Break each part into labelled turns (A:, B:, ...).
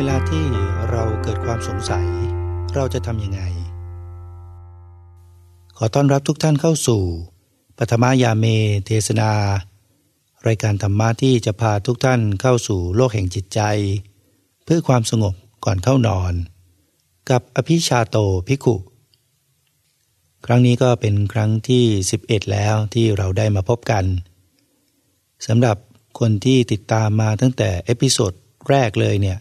A: วลาที่เราเกิดความสงสัย เราจะทำยังไง ขอต้อนรับทุกท่านเข้าสู่ปฐมยาเมเทศนา รายการธรรมะที่จะพาทุกท่านเข้าสู่โลกแห่งจิตใจ เพื่อความสงบก่อนเข้านอน กับอภิชาโตภิกขุครั้งนี้ก็เป็นครั้งที่ 11 แล้วที่เราได้มาพบกันสำหรับคนที่ติดตามมาตั้งแต่ episode แรกเลยเนี่ย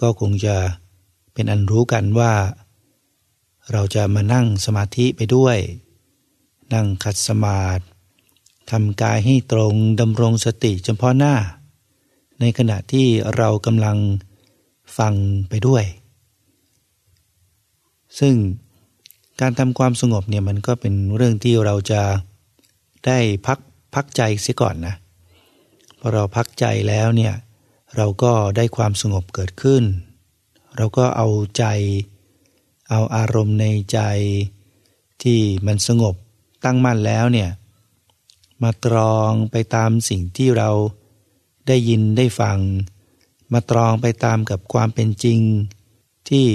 A: ก็คงจะเป็นอันรู้กันว่า เราจะมานั่งสมาธิไปด้วย นั่งขัดสมาธิทำกายให้ตรงดำรงสติเฉพาะหน้า ในขณะที่เรากำลังฟังไปด้วย ซึ่งการทำความสงบเนี่ยมันก็เป็นเรื่องที่เราจะได้พักพักใจเสียก่อนนะพอเราพักใจแล้วเนี่ย เราก็ได้ความสงบเกิดขึ้น เราก็เอาใจ เอาอารมณ์ในใจที่มันสงบตั้งมั่นแล้วเนี่ยมาตรองไปตามสิ่งที่เราได้ยินได้ฟัง มาตรองไปตามกับความเป็นจริง ที่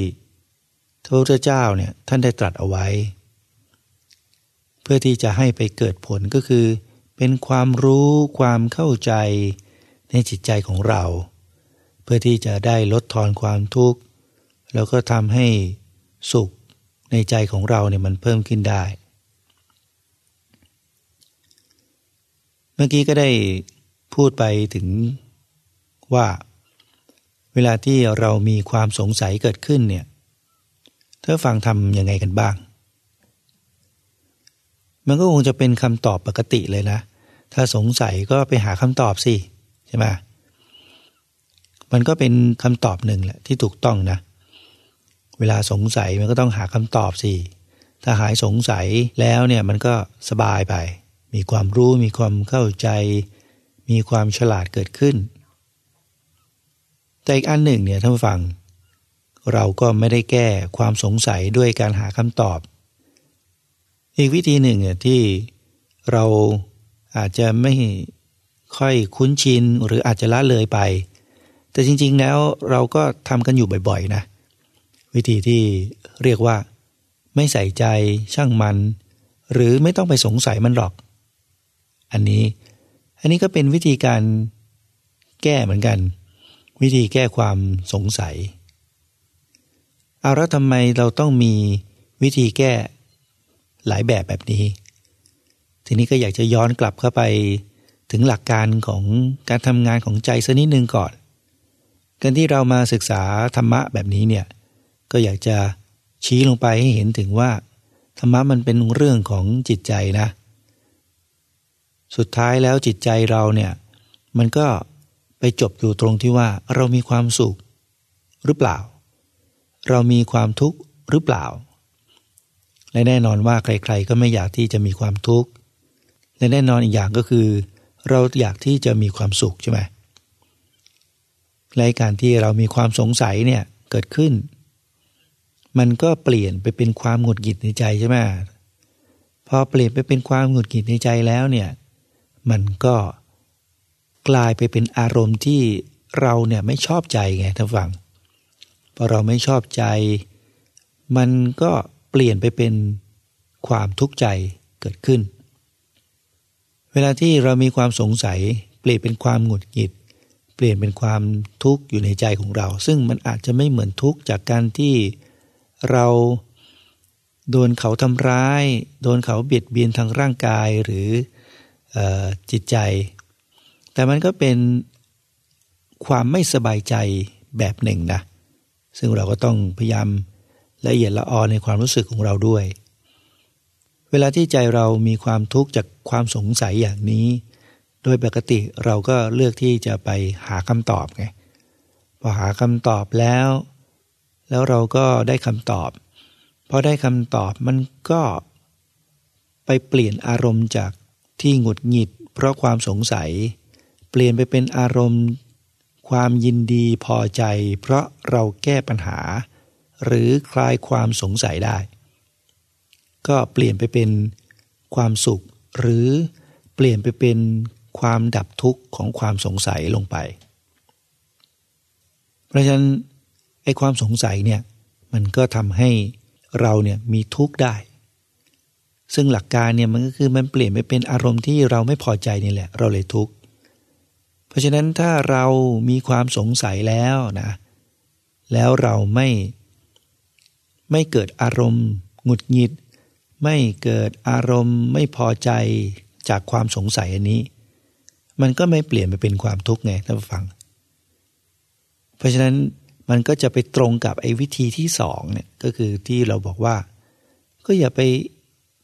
A: พระพุทธเจ้าเนี่ยท่านได้ตรัสเอาไว้ เพื่อที่จะให้ไปเกิดผลก็คือ เป็นความรู้ความเข้าใจ ในจิตใจของเรา เพื่อที่จะได้ลดทอนความทุกข์ แล้วก็ทำให้สุขในใจของเราเนี่ยมันเพิ่มขึ้นได้ เมื่อกี้ก็ได้พูดไปถึงว่า เวลาที่เรามีความสงสัยเกิดขึ้นเนี่ยเธอฟังทำยังไงกันบ้าง มันก็คงจะเป็นคำตอบปกติเลยนะ ถ้าสงสัยก็ไปหาคำตอบสิ ช่ไหมมันก็เป็นคำตอบหนึ่งแหละที่ถูกต้องนะ เวลาสงสัยมันก็ต้องหาคำตอบสิ ถ้าหายสงสัยแล้วเนี่ยมันก็สบายไป มีความรู้มีความเข้าใจ มีความฉลาดเกิดขึ้น แต่อีกอันหนึ่งเนี่ยท่านผู้ฟัง เราก็ไม่ได้แก้ความสงสัยด้วยการหาคำตอบ อีกวิธีหนึ่งเนี่ยที่เราอาจจะไม่ ค่อยคุ้นชินหรืออาจจะละเลยไป แต่จริง ๆ แล้วเราก็ทำกันอยู่บ่อยๆนะ วิธีที่เรียกว่า ไม่ใส่ใจช่างมัน หรือไม่ต้องไปสงสัยมันหรอก อันนี้ อันนี้ก็เป็นวิธีการแก้เหมือนกัน วิธีแก้ความสงสัยเอาแล้วทำไมเราต้องมีวิธีแก้หลายแบบแบบนี้ ทีนี้ก็อยากจะย้อนกลับเข้าไป ถึงหลักการของการทำงานของใจสักนิดนึงก่อนการที่เรามาศึกษาธรรมะแบบนี้เนี่ยก็อยากจะชี้ลงไปให้เห็นถึงว่า ธรรมะมันเป็นเรื่องของจิตใจนะ สุดท้ายแล้วจิตใจเราเนี่ยมันก็ไปจบอยู่ตรงที่ว่าเรามีความสุขหรือเปล่า เรามีความทุกข์หรือเปล่า และแน่นอนว่าใครๆก็ไม่อยากที่จะมีความทุกข์และแน่นอนอีกอย่างก็คือ เราอยากที่จะมีความสุขใช่ไหมและการที่เรามีความสงสัยเนี่ยเกิดขึ้น มันก็เปลี่ยนไปเป็นความหงุดหงิดในใจใช่ไหมพอเปลี่ยนไปเป็นความหงุดหงิดในใจแล้วเนี่ยมันก็กลายไปเป็นอารมณ์ที่เราเนี่ยไม่ชอบใจไงท่านฟังพอเราไม่ชอบใจ มันก็เปลี่ยนไปเป็นความทุกข์ใจเกิดขึ้น เวลาที่เรามีความสงสัย เปลี่ยนเป็นความหงุดหงิด เปลี่ยนเป็นความทุกข์อยู่ในใจของเรา ซึ่งมันอาจจะไม่เหมือนทุกข์จากการที่เราโดนเขาทำร้าย โดนเขาเบียดเบียนทางร่างกายหรืออจิตใจ แต่มันก็เป็นความไม่สบายใจแบบหนึ่งนะ ซึ่งเราก็ต้องพยายามละเอียดละออในความรู้สึกของเราด้วย เวลาที่ใจเรามีความทุกข์จากความสงสัยอย่างนี้ โดยปกติเราก็เลือกที่จะไปหาคำตอบไงพอหาคำตอบแล้ว แล้วเราก็ได้คำตอบพอได้คำตอบมันก็ไปเปลี่ยนอารมณ์จากที่หงุดหงิด เพราะความสงสัย เปลี่ยนไปเป็นอารมณ์ ความยินดีพอใจ เพราะเราแก้ปัญหา หรือคลายความสงสัยได้ ก็เปลี่ยนไปเป็นความสุข หรือเปลี่ยนไปเป็นความดับทุกข์ของความสงสัยลงไป เพราะฉะนั้นไอ้ความสงสัยเนี่ยมันก็ทำให้เราเนี่ยมีทุกข์ได้ ซึ่งหลักการเนี่ยมันก็คือมันเปลี่ยนไปเป็นอารมณ์ที่เราไม่พอใจนี่แหละ เราเลยทุกข์ เพราะฉะนั้นถ้าเรามีความสงสัยแล้วนะ แล้วเราไม่ไม่เกิดอารมณ์หงุดหงิด ไม่เกิดอารมณ์ไม่พอใจจากความสงสัยอันนี้ มันก็ไม่เปลี่ยนไปเป็นความทุกข์ไงท่านผู้ฟัง เพราะฉะนั้นมันก็จะไปตรงกับไอ้วิธีที่สองเนี่ยก็คือที่เราบอกว่า ก็อย่าไป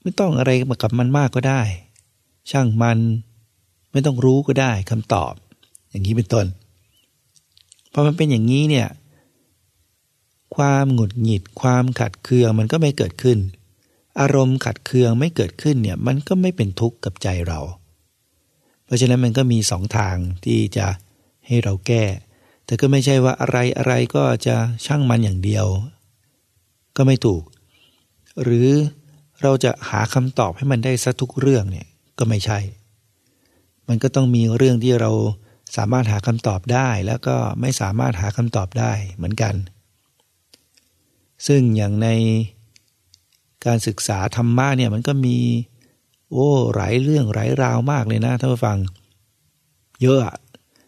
A: ไม่ต้องอะไรกับมันมากก็ได้ ช่างมันไม่ต้องรู้ก็ได้คำตอบ อย่างนี้เป็นต้นพอมันเป็นอย่างนี้เนี่ยความหงุดหงิดความขัดเคืองมันก็ไม่เกิดขึ้น อารมณ์ขัดเคืองไม่เกิดขึ้นเนี่ยมันก็ไม่เป็นทุกข์กับใจเรา เพราะฉะนั้นมันก็มีสองทางที่จะให้เราแก้ แต่ก็ไม่ใช่ว่าอะไรอะไรก็จะช่างมันอย่างเดียว ก็ไม่ถูก หรือเราจะหาคำตอบให้มันได้สักทุกเรื่องเนี่ยก็ไม่ใช่ มันก็ต้องมีเรื่องที่เราสามารถหาคำตอบได้ แล้วก็ไม่สามารถหาคำตอบได้เหมือนกัน ซึ่งอย่างใน การศึกษาธรรมะเนี่ยมันก็มี โอ้หลายเรื่องหลายราวมากเลยนะท่านผู้ฟัง เยอะ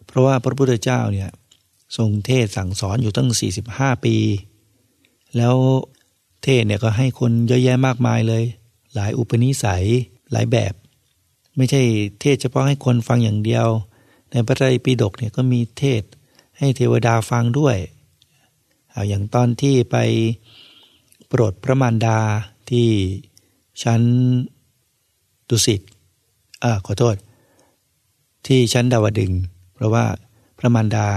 A: เพราะว่าพระพุทธเจ้าเนี่ยทรงเทศสั่งสอนอยู่ตั้ง 45 ปี แล้วเทศเนี่ยก็ให้คนเยอะแยะมากมายเลย หลายอุปนิสัยหลายแบบ ไม่ใช่เทศเฉพาะให้คนฟังอย่างเดียว ในพระไตรปิฎกเนี่ยก็มีเทศให้เทวดาฟังด้วยเอาอย่างตอนที่ไปโปรดพระมารดา ที่ชั้นดุสิตอ่าขอโทษ ที่ชั้นดาวดึง เพราะว่าพระมารดา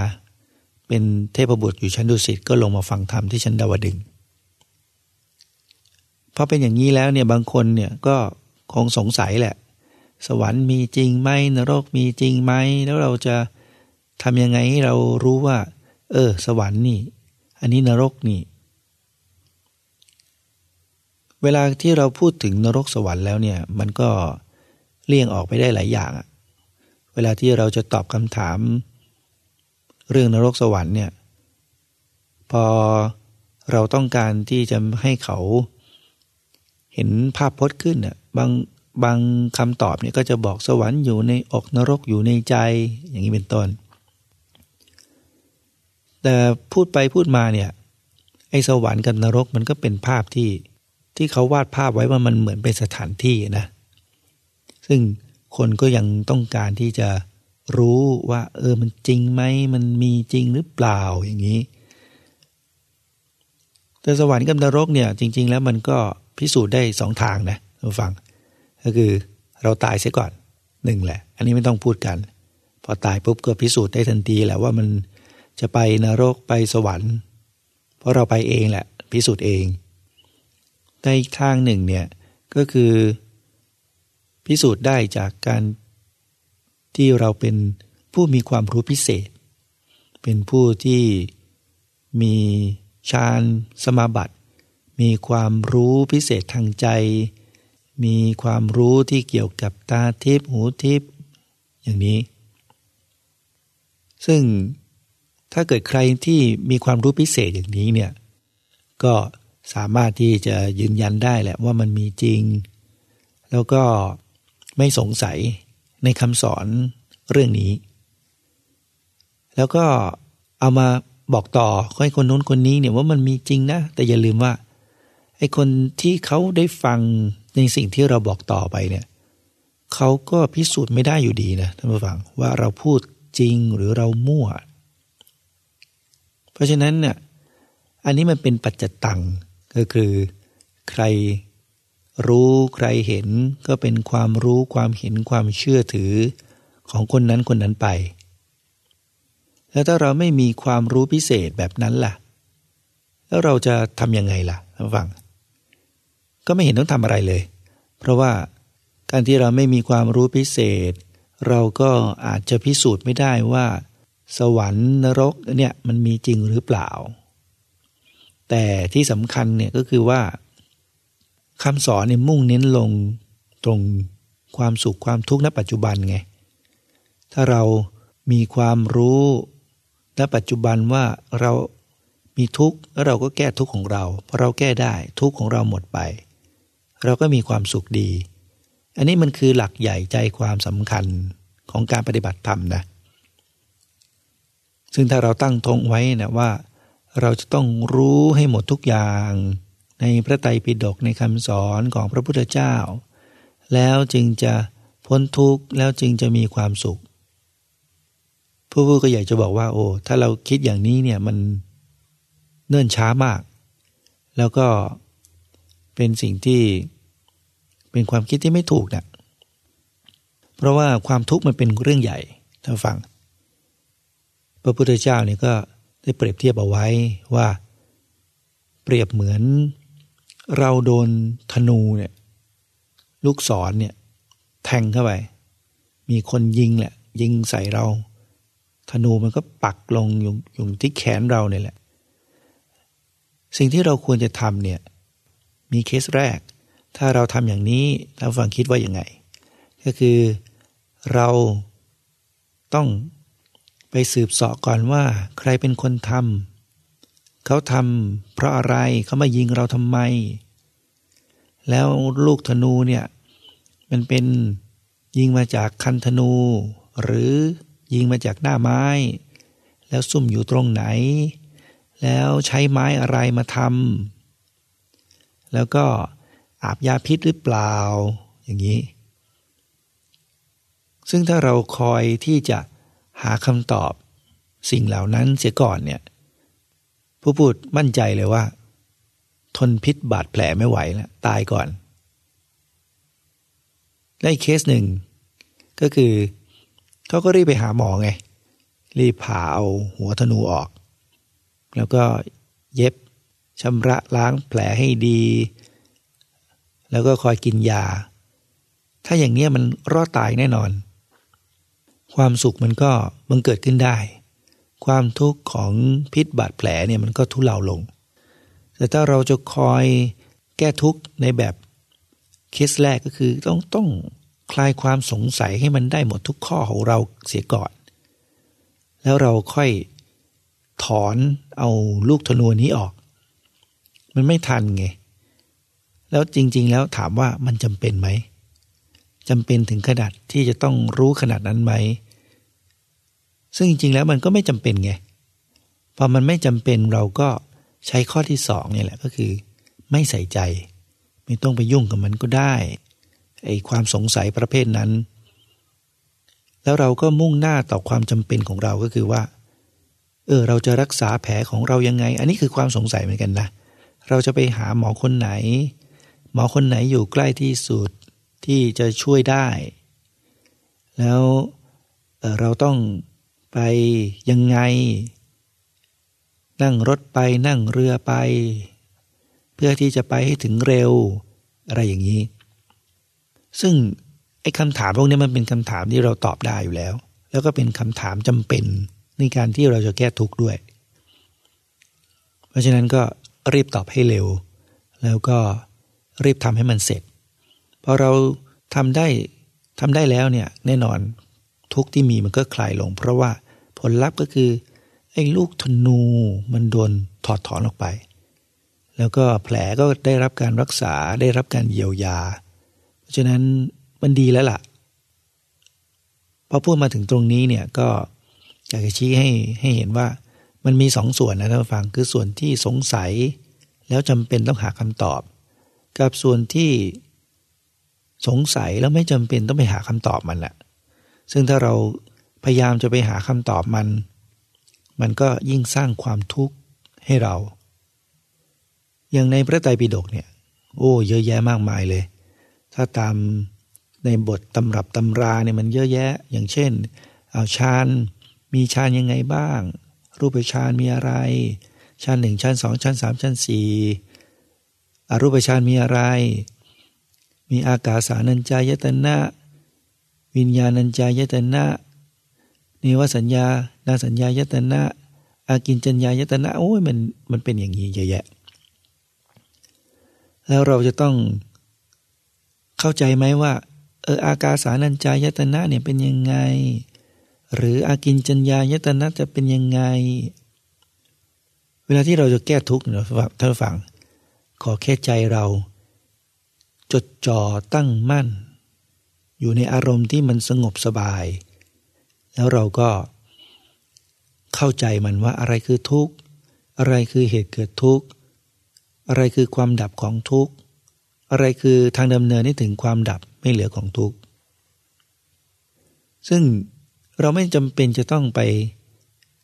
A: เป็นเทพบุตรอยู่ชั้นดุสิตก็ลงมาฟังธรรมที่ชั้นดาวดึงพอเป็นอย่างนี้แล้วเนี่ยบางคนเนี่ยก็คงสงสัยแหละ สวรรค์มีจริงไหมนรกมีจริงไหมแล้วเราจะทำยังไงให้เรารู้ว่า เออ สวรรค์นี่ อันนี้นรกนี่ เวลาที่เราพูดถึงนรกสวรรค์แล้วเนี่ยมันก็เลี่ยงออกไปได้หลายอย่าง เวลาที่เราจะตอบคำถาม เรื่องนรกสวรรค์เนี่ยพอเราต้องการที่จะให้เขาเห็นภาพพจน์ขึ้นน่ะบางบางคำตอบเนี่ยก็จะบอกสวรรค์อยู่ในอกนรกอยู่ในใจอย่างนี้เป็นต้น แต่พูดไปพูดมาเนี่ยไอ้สวรรค์กับนรกมันก็เป็นภาพที่ ที่เขาวาดภาพไว้ว่ามันเหมือนเป็นสถานที่นะ ซึ่งคนก็ยังต้องการที่จะรู้ว่า เออมันจริงไหมมันมีจริงหรือเปล่าอย่างนี้ แต่สวรรค์กับนรกเนี่ยจริง ๆ แล้วมันก็พิสูจน์ได้สองทางนะท่านฟัง ก็คือเราตายเสียก่อนหนึ่งแหละ อันนี้ไม่ต้องพูดกัน พอตายปุ๊บก็พิสูจน์ได้ทันทีแหละว่ามันจะไปนรกไปสวรรค์ เพราะเราไปเองแหละ พิสูจน์เอง ในอีกทางหนึ่งเนี่ยก็คือพิสูจน์ได้จากการที่เราเป็นผู้มีความรู้พิเศษ เป็นผู้ที่มีฌานสมาบัติ มีความรู้พิเศษทางใจ มีความรู้ที่เกี่ยวกับตาทิพหูทิพอย่างนี้ ซึ่งถ้าเกิดใครที่มีความรู้พิเศษอย่างนี้เนี่ยก็ สามารถที่จะยืนยันได้แหละว่ามันมีจริง แล้วก็ไม่สงสัยในคำสอนเรื่องนี้ แล้วก็เอามาบอกต่อให้คนโน้นคนนี้เนี่ยว่ามันมีจริงนะ แต่อย่าลืมว่าไอ้คนที่เขาได้ฟังในสิ่งที่เราบอกต่อไปเนี่ยเขาก็พิสูจน์ไม่ได้อยู่ดีนะท่านผู้ฟังว่าเราพูดจริงหรือเรามั่ว เพราะฉะนั้นเนี่ยอันนี้มันเป็นปัจจตัง ก็คือใครรู้ใครเห็นก็เป็นความรู้ความเห็นความเชื่อถือของคนนั้นคนนั้นไป แล้วถ้าเราไม่มีความรู้พิเศษแบบนั้นล่ะ แล้วเราจะทำยังไงล่ะฟัง ก็ไม่เห็นต้องทำอะไรเลย เพราะว่าการที่เราไม่มีความรู้พิเศษ เราก็อาจจะพิสูจน์ไม่ได้ว่า สวรรค์นรกเนี่ยมันมีจริงหรือเปล่า แต่ที่สำคัญเนี่ยก็คือว่าคำสอนเนี่ยมุ่งเน้นลงตรงความสุขความทุกข์ณปัจจุบันไง ถ้าเรามีความรู้ณปัจจุบันว่าเรามีทุกข์แล้วเราก็แก้ทุกข์ของเราพอเราแก้ได้ทุกข์ของเราหมดไป เราก็มีความสุขดี อันนี้มันคือหลักใหญ่ใจความสำคัญของการปฏิบัติธรรมนะ ซึ่งถ้าเราตั้งทงไว้นะว่า เราจะต้องรู้ให้หมดทุกอย่าง ในพระไตรปิฎกในคำสอนของพระพุทธเจ้า แล้วจึงจะพ้นทุกข์แล้วจึงจะมีความสุข ผู้พูดก็อยากจะบอกว่า โอ้ถ้าเราคิดอย่างนี้เนี่ยมันเนิ่นช้ามาก แล้วก็เป็นสิ่งที่เป็นความคิดที่ไม่ถูกนะเพราะว่าความทุกข์มันเป็นเรื่องใหญ่ท่านฟัง พระพุทธเจ้าเนี่ยก็ ได้เปรียบเทียบเอาไว้ว่า เปรียบเหมือน เราโดนธนูเนี่ยลูกศรเนี่ยแทงเข้าไป มีคนยิงแหละ ยิงใส่เรา ธนูมันก็ปักลงอยู่อยู่ที่แขนเราเนี่ยแหละ สิ่งที่เราควรจะทำเนี่ยมีเคสแรก ถ้าเราทำอย่างนี้ท่านฟังคิดว่ายังไง ก็คือเราต้อง ไปสืบเสาะก่อนว่าใครเป็นคนทำเขาทำเพราะอะไรเขามายิงเราทำไม แล้วลูกธนูเนี่ย มันเป็นยิงมาจากคันธนู หรือยิงมาจากหน้าไม้ แล้วซุ่มอยู่ตรงไหน แล้วใช้ไม้อะไรมาทำแล้วก็อาบยาพิษหรือเปล่าอย่างนี้ ซึ่งถ้าเราคอยที่จะ หาคำตอบ สิ่งเหล่านั้นเสียก่อนเนี่ย ผู้พูดมั่นใจเลยว่า ทนพิษบาดแผลไม่ไหวแล้วตายก่อน และอีกเคสหนึ่ง ก็คือเขาก็รีบไปหาหมอไง รีบผ่าเอาหัวธนูออก แล้วก็เย็บชำระล้างแผลให้ดี แล้วก็คอยกินยา ถ้าอย่างนี้มันรอดตายแน่นอน ความสุขมันก็บังเกิดขึ้นได้ ความทุกข์ของพิษบาดแผลเนี่ยมันก็ทุเลาลง แต่ถ้าเราจะคอยแก้ทุกข์ในแบบเคสแรกก็คือต้องต้องคลายความสงสัยให้มันได้หมดทุกข้อของเราเสียก่อน แล้วเราค่อยถอนเอาลูกธนูนี้ออก มันไม่ทันไง แล้วจริง ๆ แล้วถามว่ามันจำเป็นไหมจำเป็นถึงขนาดที่จะต้องรู้ขนาดนั้นไหม ซึ่งจริงๆแล้วมันก็ไม่จำเป็นไงพอมันไม่จำเป็นเราก็ใช้ข้อที่สองนี่แหละก็คือ ไม่ใส่ใจ ไม่ต้องไปยุ่งกับมันก็ได้ไอ้ความสงสัยประเภทนั้น แล้วเราก็มุ่งหน้าต่อความจำเป็นของเราก็คือว่า เออเราจะรักษาแผลของเรายังไง อันนี้คือความสงสัยเหมือนกันนะเราจะไปหาหมอคนไหน หมอคนไหนอยู่ใกล้ที่สุดที่จะช่วยได้ แล้วเเราต้อง ไปยังไง นั่งรถไปนั่งเรือไป เพื่อที่จะไปให้ถึงเร็ว อะไรอย่างนี้ ซึ่งไอ้คำถามพวกนี้มันเป็นคำถามที่เราตอบได้อยู่แล้ว แล้วก็เป็นคำถามจำเป็นในการที่เราจะแก้ทุกข์ด้วย เพราะฉะนั้นก็รีบตอบให้เร็ว แล้วก็รีบทำให้มันเสร็จพอเราทำได้ทำได้แล้วเนี่ยแน่นอนทุกที่มีมันก็คลายลง เพราะว่า ลลัพธ์ก็คือไอ้ลูกธนูมันโดนถอดถอนออกไป แล้วก็แผลก็ได้รับการรักษาได้รับการเยียวยา เพราะฉะนั้นมันดีแล้วล่ะพอพูดมาถึงตรงนี้เนี่ยก็อยากจะชี้ให้ให้เห็นว่ามันมีสองส่วนนะท่านฟังคือส่วนที่สงสัย แล้วจำเป็นต้องหาคำตอบ กับส่วนที่สงสัยแล้วไม่จำเป็นต้องไปหาคำตอบมันแหละซึ่งถ้าเรา พยายามจะไปหาคำตอบมัน มันก็ยิ่งสร้างความทุกข์ให้เรา อย่างในพระไตรปิฎกเนี่ย โอ้เยอะแยะมากมายเลย ถ้าตามในบทตำรับตำราเนี่ยมันเยอะแยะ อย่างเช่น เอาฌานมีฌานยังไงบ้าง รูปฌานมีอะไรฌานหนึ่งฌานสองฌานสามฌานสี่อรูปฌานมีอะไร มีอากาสานัญจายตนะ วิญญาณัญจายตนะ นิวสัญญานาสัญญายตนะ อากินจัญญายตนะ โอ้ยมันมันเป็นอย่างนี้เยอะแยะ แล้วเราจะต้องเข้าใจไหมว่า เอออากาสานัญจายตนะเนี่ยเป็นยังไง หรืออากินจัญญายตนะจะเป็นยังไง เวลาที่เราจะแก้ทุกข์เนี่ยท่านฟัง ขอแค่ใจเรา จดจ่อตั้งมั่น อยู่ในอารมณ์ที่มันสงบสบาย แล้วเราก็เข้าใจมันว่าอะไรคือทุกข์ อะไรคือเหตุเกิดทุกข์ อะไรคือความดับของทุกข์ อะไรคือทางดำเนินให้ถึงความดับไม่เหลือของทุกข์ ซึ่งเราไม่จำเป็นจะต้องไป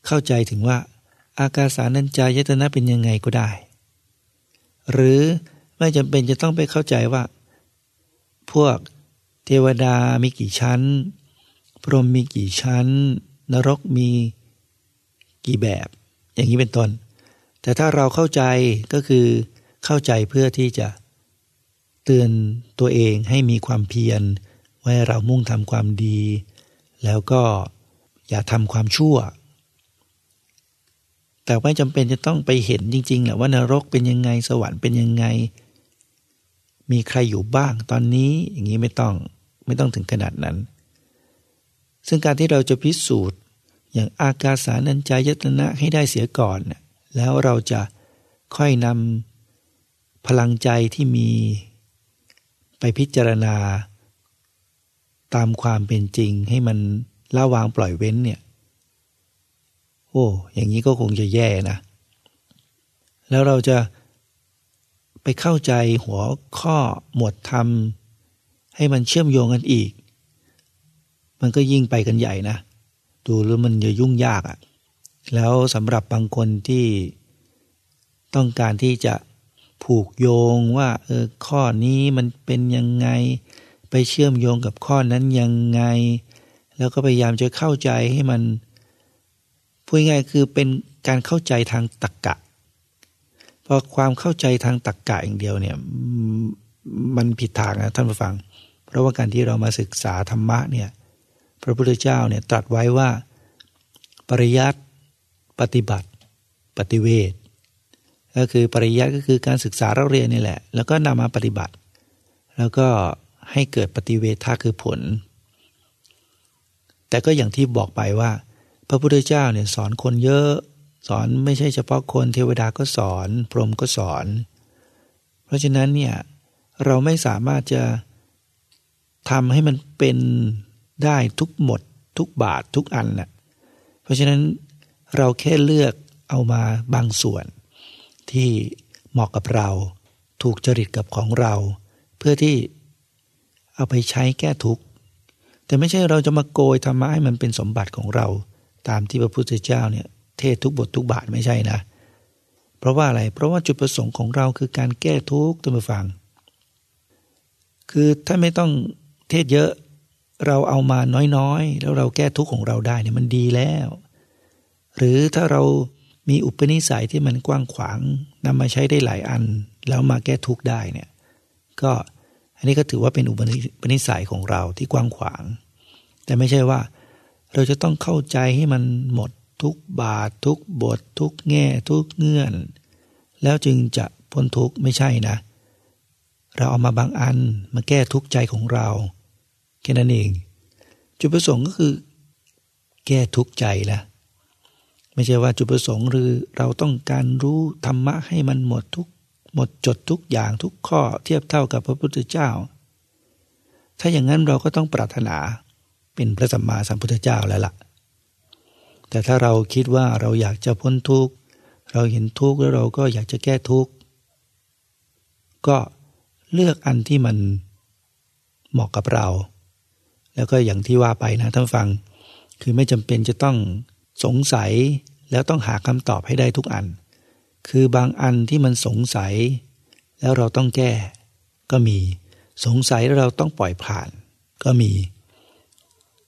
A: เข้าใจถึงว่า อากาสานัญจายตนะเป็นยังไงก็ได้ หรือไม่จำเป็นจะต้องไปเข้าใจว่า พวกเทวดามีกี่ชั้น พรหมมีกี่ชั้น นรกมีกี่แบบ อย่างนี้เป็นต้น แต่ถ้าเราเข้าใจก็คือเข้าใจเพื่อที่จะเตือนตัวเองให้มีความเพียรว่าเรามุ่งทำความดี แล้วก็อย่าทำความชั่ว แต่ไม่จำเป็นจะต้องไปเห็นจริงๆแหละว่านรกเป็นยังไงสวรรค์เป็นยังไง มีใครอยู่บ้างตอนนี้อย่างนี้ไม่ต้องไม่ต้องถึงขนาดนั้น ซึ่งการที่เราจะพิสูจน์ อย่างอากาสานัญจายตนะให้ได้เสียก่อน แล้วเราจะค่อยนำพลังใจที่มี ไปพิจารณา ตามความเป็นจริงให้มันละวางปล่อยเว้นเนี่ย โอ้ อย่างนี้ก็คงจะแย่นะ แล้วเราจะไปเข้าใจหัวข้อหมวดธรรม ให้มันเชื่อมโยงกันอีก มันก็ยิ่งไปกันใหญ่นะดูแล้วมันจะยุ่งยากอะ่ะ แล้วสำหรับบางคนที่ต้องการที่จะผูกโยงว่าเออข้อนี้มันเป็นยังไง ไปเชื่อมโยงกับข้อนั้นยังไง แล้วก็พยายามจะเข้าใจให้มันพูดง่ายคือเป็นการเข้าใจทางตรรกกะพอความเข้าใจทางตรรกกะอย่างเดียวเนี่ยมันผิดทางนะท่านผู้ฟัง เพราะว่าการที่เรามาศึกษาธรรมะเนี่ย พระพุทธเจ้าเนี่ยตรัสไว้ว่า ปริยัติปฏิบัติ ปฏิเวทก็คือปริยัติก็คือการศึกษาเราเรียนนี่แหละ แล้วก็นำมาปฏิบัติ แล้วก็ให้เกิดปฏิเวทาคือผล แต่ก็อย่างที่บอกไปว่า พระพุทธเจ้าเนี่ยสอนคนเยอะ สอนไม่ใช่เฉพาะคนเทวดาก็สอน พรหมก็สอน เพราะฉะนั้นเนี่ยเราไม่สามารถจะทำให้มันเป็น ได้ทุกหมด ทุกบาททุกอันนะ่ะเพราะฉะนั้นเราแค่เลือกเอามาบางส่วน ที่เหมาะกับเรา ถูกจริตกับของเรา เพื่อที่เอาไปใช้แก้ทุกข์แต่ไม่ใช่เราจะมาโกยธรรมะให้มันเป็นสมบัติของเรา ตามที่พระพุทธเจ้าเนี่ยเทศทุกบททุกบาทไม่ใช่นะ เพราะว่าอะไร เพราะว่าจุดประสงค์ของเราคือการแก้ทุกข์ตัวฟัง คือถ้าไม่ต้องเทศเยอะ เราเอามาน้อยๆ แล้วเราแก้ทุกข์ของเราได้เนี่ยมันดีแล้ว หรือถ้าเรามีอุปนิสัยที่มันกว้างขวางนำมาใช้ได้หลายอัน แล้วมาแก้ทุกข์ได้เนี่ยก็อันนี้ก็ถือว่าเป็นอุปนิสัยของเราที่กว้างขวาง แต่ไม่ใช่ว่า เราจะต้องเข้าใจให้มันหมดทุกบาททุกบท ทุกแง่ทุกเงื่อน แล้วจึงจะพ้นทุกข์ไม่ใช่นะ เราเอามาบางอันมาแก้ทุกข์ใจของเรา แค่นั้นเอง จุดประสงค์ก็คือ แก้ทุกข์ใจละไม่ใช่ว่าจุดประสงค์หรือเราต้องการรู้ธรรมะให้มันหมดทุกหมดจดทุกอย่างทุกข้อเทียบเท่ากับพระพุทธเจ้า ถ้าอย่างนั้นเราก็ต้องปรารถนาเป็นพระสัมมาสัมพุทธเจ้าแล้วละ่ะ แต่ถ้าเราคิดว่าเราอยากจะพ้นทุกข์เราเห็นทุกข์แล้วเราก็อยากจะแก้ทุกข์ก็เลือกอันที่มันเหมาะกับเรา แล้วก็อย่างที่ว่าไปนะท่านฟัง คือไม่จำเป็นจะต้องสงสัยแล้วต้องหาคำตอบให้ได้ทุกอัน คือบางอันที่มันสงสัย แล้วเราต้องแก้ ก็มี สงสัยแล้วเราต้องปล่อยผ่าน ก็มี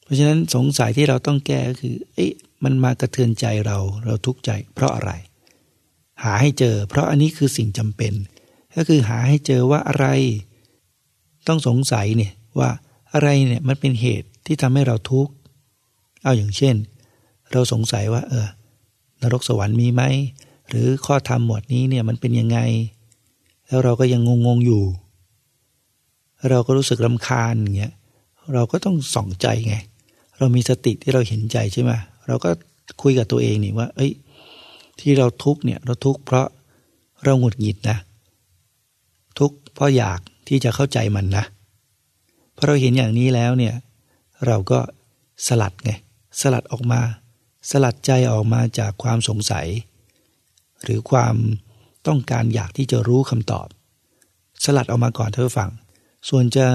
A: เพราะฉะนั้นสงสัยที่เราต้องแก้ก็คือเอ๊ะมันมากระเทือนใจเราเราทุกข์ใจ เพราะอะไร หาให้เจอ เพราะอันนี้คือสิ่งจำเป็น ก็คือหาให้เจอว่าอะไร ต้องสงสัยเนี่ยว่า อะไรเนี่ยมันเป็นเหตุที่ทำให้เราทุกข์ เอาอย่างเช่น เราสงสัยว่า เออ นรกสวรรค์มีไหม หรือข้อธรรมหมวดนี้เนี่ยมันเป็นยังไง แล้วเราก็ยังงงๆอยู่ เราก็รู้สึกรำคาญอย่างเงี้ย เราก็ต้องส่องใจไง เรามีสติที่เราเห็นใจใช่ไหมเราก็คุยกับตัวเองนี่ว่า เอ้ย ที่เราทุกข์เนี่ยเราทุกข์เพราะเราหงุดหงิดนะ ทุกข์เพราะอยากที่จะเข้าใจมันนะ พอเราเห็นอย่างนี้แล้วเนี่ย เราก็สลัดไง สลัดออกมา สลัดใจออกมาจากความสงสัย หรือความต้องการอยากที่จะรู้คำตอบ สลัดออกมาก่อนเธอฟัง ส่วนจะ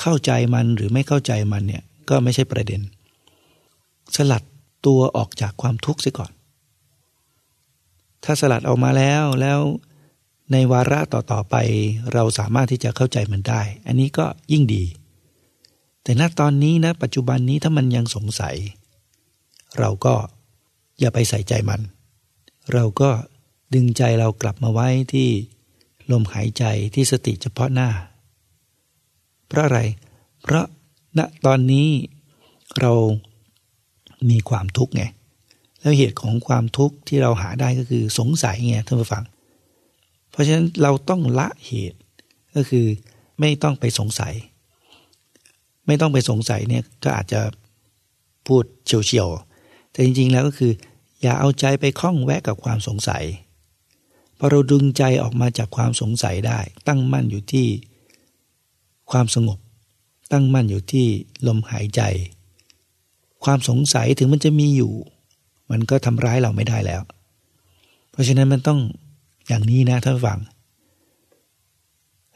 A: เข้าใจมันหรือไม่เข้าใจมันเนี่ยก็ไม่ใช่ประเด็น สลัดตัวออกจากความทุกข์เสียก่อน ถ้าสลัดออกมาแล้วแล้วในวาระต่อๆไปเราสามารถที่จะเข้าใจมันได้ อันนี้ก็ยิ่งดี แต่ณตอนนี้นะปัจจุบันนี้ถ้ามันยังสงสัย เราก็อย่าไปใส่ใจมัน เราก็ดึงใจเรากลับมาไว้ที่ลมหายใจที่สติเฉพาะหน้า เพราะอะไร เพราะณตอนนี้เรามีความทุกข์ไง แล้วเหตุของความทุกข์ที่เราหาได้ก็คือสงสัยไงท่านผู้ฟัง เพราะฉะนั้นเราต้องละเหตุก็คือไม่ต้องไปสงสัย ไม่ต้องไปสงสัยเนี่ยก็อาจจะพูดเฉียวๆ แต่จริงๆแล้วก็คือ อย่าเอาใจไปคล้องแวะกับความสงสัยพอเราดึงใจออกมาจากความสงสัยได้ ตั้งมั่นอยู่ที่ความสงบ ตั้งมั่นอยู่ที่ลมหายใจ ความสงสัยถึงมันจะมีอยู่ มันก็ทำร้ายเราไม่ได้แล้ว เพราะฉะนั้นมันต้องอย่างนี้นะท่านฟัง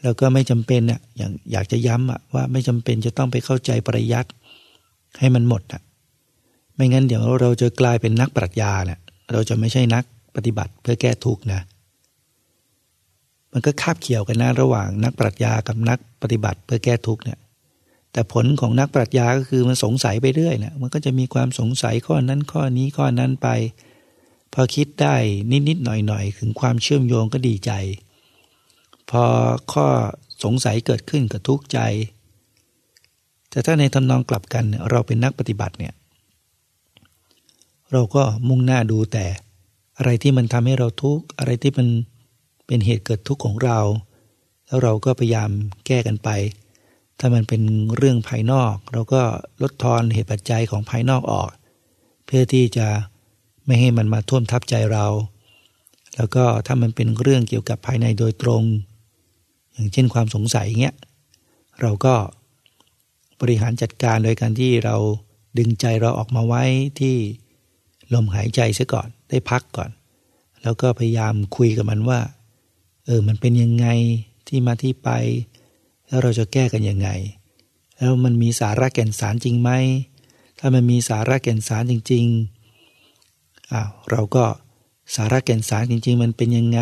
A: แล้วก็ไม่จำเป็นอะอย่างอยากจะย้ำอะว่าไม่จำเป็นจะต้องไปเข้าใจปริยัติให้มันหมดอะไม่งั้นเดี๋ยวเราจะกลายเป็นนักปรัชญาเนี่ยเราจะไม่ใช่นักปฏิบัติเพื่อแก้ทุกข์นะมันก็คาบเกี่ยวกันนะระหว่างนักปรัชญากับนักปฏิบัติเพื่อแก้ทุกข์เนี่ยแต่ผลของนักปรัชญาก็คือมันสงสัยไปเรื่อยเนี่ยมันก็จะมีความสงสัยข้อนั้นข้อนี้ข้อนั้นไป พอคิดได้นิดๆหน่อยๆถึงความเชื่อมโยงก็ดีใจ พอข้อสงสัยเกิดขึ้นก็ทุกข์ใจ แต่ถ้าในทำนองกลับกันเราเป็นนักปฏิบัติเนี่ยเราก็มุ่งหน้าดูแต่อะไรที่มันทำให้เราทุกข์อะไรที่มันเป็นเหตุเกิดทุกข์ของเรา แล้วเราก็พยายามแก้กันไป ถ้ามันเป็นเรื่องภายนอก เราก็ลดทอนเหตุปัจจัยของภายนอกออก เพื่อที่จะไม่ให้มันมาท่วมทับใจเรา แล้วก็ถ้ามันเป็นเรื่องเกี่ยวกับภายในโดยตรง อย่างเช่นความสงสัยเงี้ยเราก็บริหารจัดการโดยการที่เราดึงใจเราออกมาไว้ที่ลมหายใจซะก่อนได้พักก่อน แล้วก็พยายามคุยกับมันว่า เออมันเป็นยังไงที่มาที่ไป แล้วเราจะแก้กันยังไง แล้วมันมีสาระแก่นสารจริงไหมถ้ามันมีสาระแก่นสารจริงๆอ้าวเราก็สาระแก่นสารจริง ๆ มันเป็นยังไง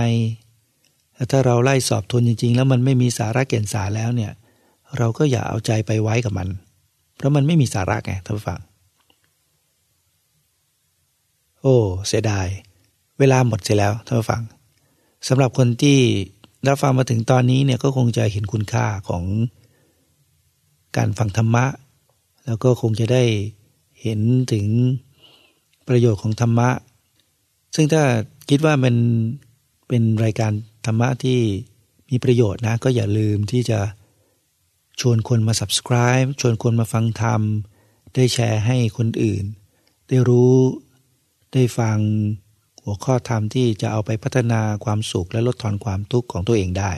A: ถ้าเราไล่สอบทวนจริง ๆ แล้วมันไม่มีสาระแก่นสารแล้วเนี่ย เราก็อย่าเอาใจไปไว้กับมัน เพราะมันไม่มีสาระไงท่านผู้ฟัง โอ้เสียดาย เวลาหมดเสียแล้วท่านผู้ฟังสำหรับคนที่รับฟังมาถึงตอนนี้เนี่ยก็คงจะเห็นคุณค่าของการฟังธรรมะ แล้วก็คงจะได้เห็นถึงประโยชน์ของธรรมะ ซึ่งถ้าคิดว่ามันเป็นรายการ ธรรมะที่มีประโยชน์นะ ก็อย่าลืมที่จะชวนคนมา subscribe ชวนคนมาฟังธรรม ได้แชร์ให้คนอื่น ได้รู้ได้ฟังหัวข้อธรรมที่จะเอาไปพัฒนาความสุขและลดทอนความทุกข์ของตัวเองได้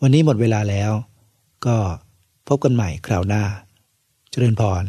A: วันนี้หมดเวลาแล้ว ก็พบกันใหม่คราวหน้า เจริญพร